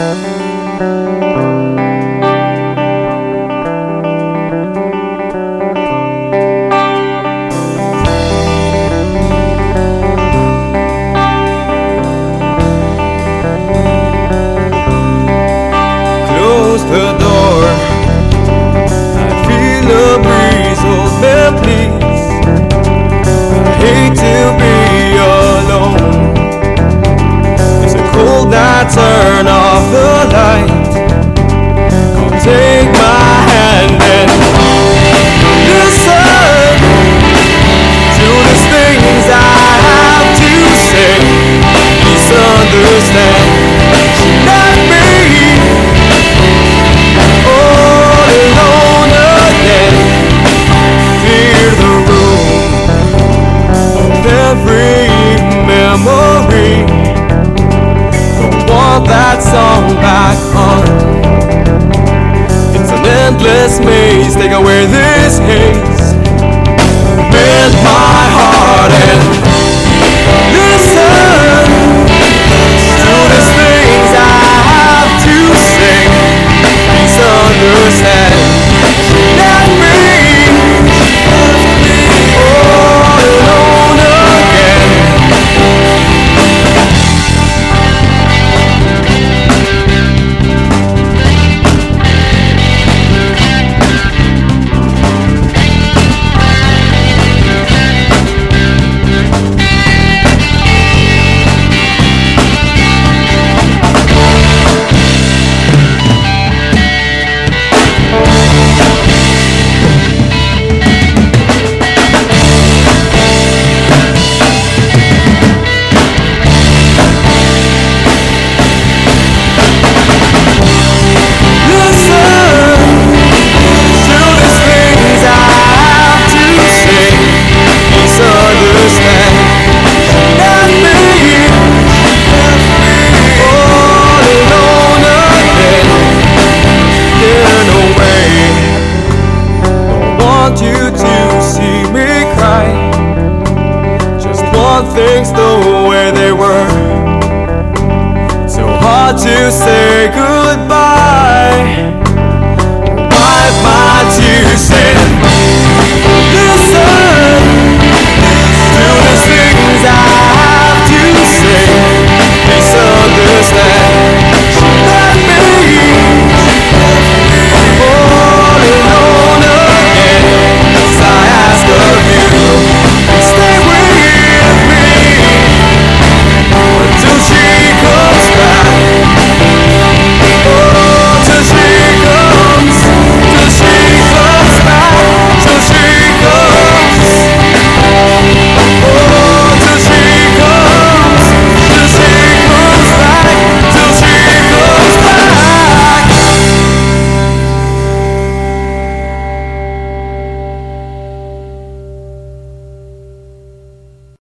Close turn off the that song back on. It's an endless maze, take away this haze. Mend my heart and listen to these things I have to say. Please understand. want you to see me cry. Just want things the way they were. So hard to say goodbye.